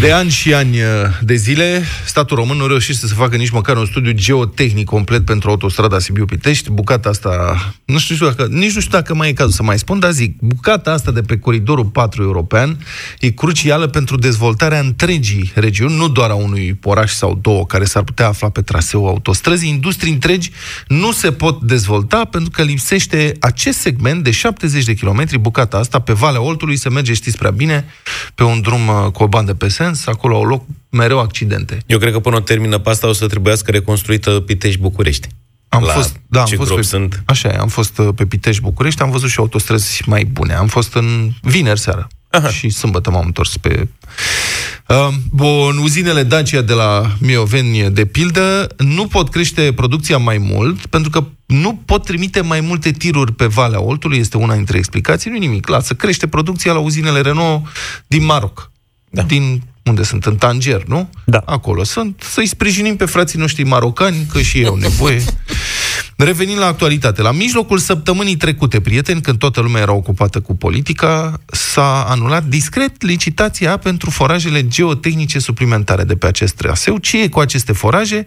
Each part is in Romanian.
De ani și ani uh, de zile, statul român nu reușește să facă nici măcar un studiu geotehnic complet pentru autostrada Sibiu-Pitești. Bucata asta, nu știu dacă, nici nu știu dacă mai e cazul să mai spun, dar zic, bucata asta de pe coridorul 4 european e crucială pentru dezvoltarea întregii regiuni, nu doar a unui oraș sau două care s-ar putea afla pe traseul autostrăzii. Industrii întregi nu se pot dezvolta pentru că lipsește acest segment de 70 de kilometri, bucata asta, pe Valea Oltului, se merge, știți prea bine, pe un drum uh, cu o bandă pe sens, sens, acolo au loc mereu accidente. Eu cred că până o termină pe asta o să trebuiască reconstruită Pitești-București. Am La fost, da, am fost pe, sunt? Așa e, am fost uh, pe Pitești, București, am văzut și autostrăzi mai bune. Am fost în vineri seara Aha. și sâmbătă m-am întors pe... Uh, bun, uzinele Dacia de la Mioveni, de pildă, nu pot crește producția mai mult, pentru că nu pot trimite mai multe tiruri pe Valea Oltului, este una dintre explicații, nu nimic. Lasă, crește producția la uzinele Renault din Maroc da. din unde sunt, în Tanger, nu? Da. Acolo sunt, să-i sprijinim pe frații noștri marocani, că și ei au nevoie. Revenind la actualitate, la mijlocul săptămânii trecute, prieteni, când toată lumea era ocupată cu politica, s-a anulat discret licitația pentru forajele geotehnice suplimentare de pe acest traseu. Ce e cu aceste foraje?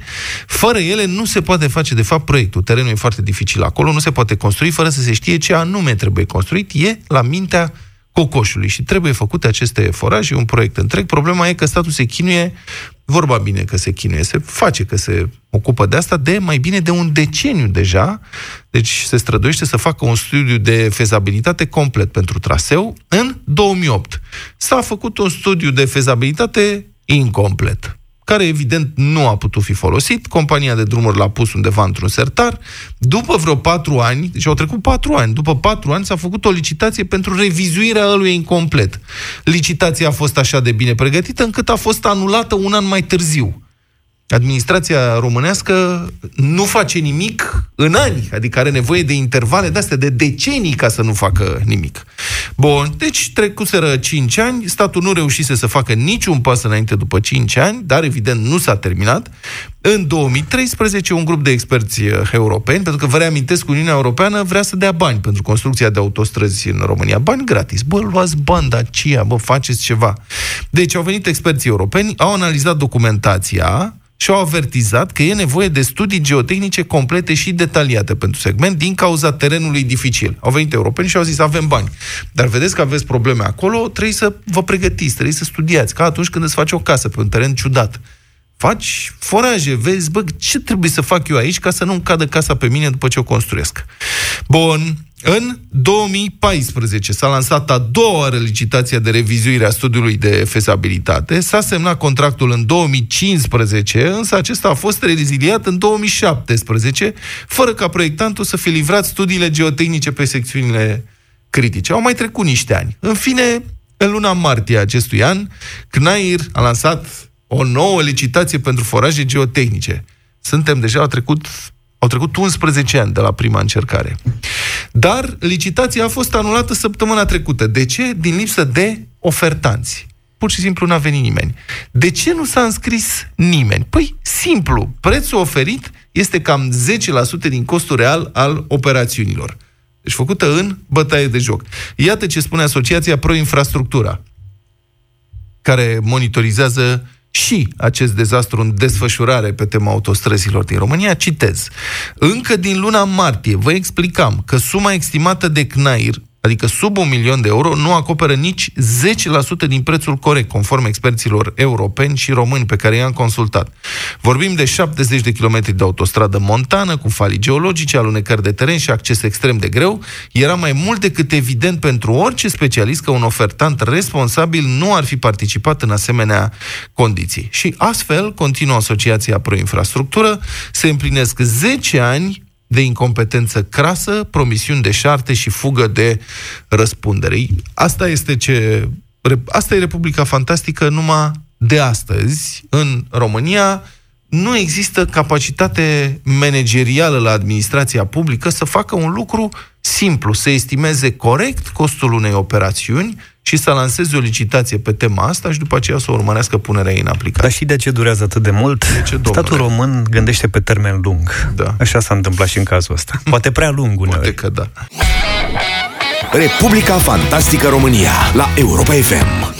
Fără ele nu se poate face, de fapt, proiectul. Terenul e foarte dificil acolo, nu se poate construi fără să se știe ce anume trebuie construit. E la mintea cocoșului și trebuie făcute aceste foraje, un proiect întreg. Problema e că statul se chinuie, vorba bine că se chinuie, se face că se ocupă de asta de mai bine de un deceniu deja, deci se străduiește să facă un studiu de fezabilitate complet pentru traseu în 2008. S-a făcut un studiu de fezabilitate incomplet care evident nu a putut fi folosit. Compania de drumuri l-a pus undeva într-un sertar. După vreo patru ani, deci au trecut patru ani, după patru ani s-a făcut o licitație pentru revizuirea ălui incomplet. Licitația a fost așa de bine pregătită încât a fost anulată un an mai târziu. Administrația românească nu face nimic în ani, adică are nevoie de intervale de astea, de decenii ca să nu facă nimic. Bun, deci trecuseră 5 ani, statul nu reușise să facă niciun pas înainte după 5 ani, dar evident nu s-a terminat. În 2013, un grup de experți uh, europeni, pentru că vă reamintesc, Uniunea Europeană vrea să dea bani pentru construcția de autostrăzi în România. Bani gratis. Bă, luați bani de aceea, bă, faceți ceva. Deci au venit experții europeni, au analizat documentația, și au avertizat că e nevoie de studii geotehnice complete și detaliate pentru segment din cauza terenului dificil. Au venit europeni și au zis avem bani. Dar vedeți că aveți probleme acolo, trebuie să vă pregătiți, trebuie să studiați, ca atunci când îți faci o casă pe un teren ciudat. Faci foraje, vezi, bă, ce trebuie să fac eu aici ca să nu-mi cadă casa pe mine după ce o construiesc. Bun, în 2014 s-a lansat a doua oară licitația de revizuire a studiului de fezabilitate, s-a semnat contractul în 2015, însă acesta a fost reziliat în 2017, fără ca proiectantul să fi livrat studiile geotehnice pe secțiunile critice. Au mai trecut niște ani. În fine, în luna martie acestui an, CNAIR a lansat o nouă licitație pentru foraje geotehnice. Suntem deja, au trecut au trecut 11 ani de la prima încercare. Dar licitația a fost anulată săptămâna trecută. De ce? Din lipsă de ofertanți. Pur și simplu n-a venit nimeni. De ce nu s-a înscris nimeni? Păi, simplu. Prețul oferit este cam 10% din costul real al operațiunilor. Deci făcută în bătaie de joc. Iată ce spune Asociația Pro Infrastructura, care monitorizează și acest dezastru în desfășurare pe tema autostrăzilor din România, citez. Încă din luna martie vă explicam că suma estimată de CNAIR adică sub un milion de euro, nu acoperă nici 10% din prețul corect, conform experților europeni și români pe care i-am consultat. Vorbim de 70 de kilometri de autostradă montană, cu falii geologice, alunecări de teren și acces extrem de greu. Era mai mult decât evident pentru orice specialist că un ofertant responsabil nu ar fi participat în asemenea condiții. Și astfel, continuă Asociația Pro Infrastructură, se împlinesc 10 ani de incompetență crasă, promisiuni de șarte și fugă de răspundere. Asta este ce... Asta e Republica Fantastică numai de astăzi, în România, nu există capacitate managerială la administrația publică să facă un lucru simplu, să estimeze corect costul unei operațiuni și să lanseze o licitație pe tema asta și după aceea să urmărească punerea ei în aplicare. Dar și de ce durează atât de mult? De ce, Statul român gândește pe termen lung. Da. Așa s-a întâmplat și în cazul ăsta. Poate prea lung uneori. Poate că da. Republica Fantastică România la Europa FM.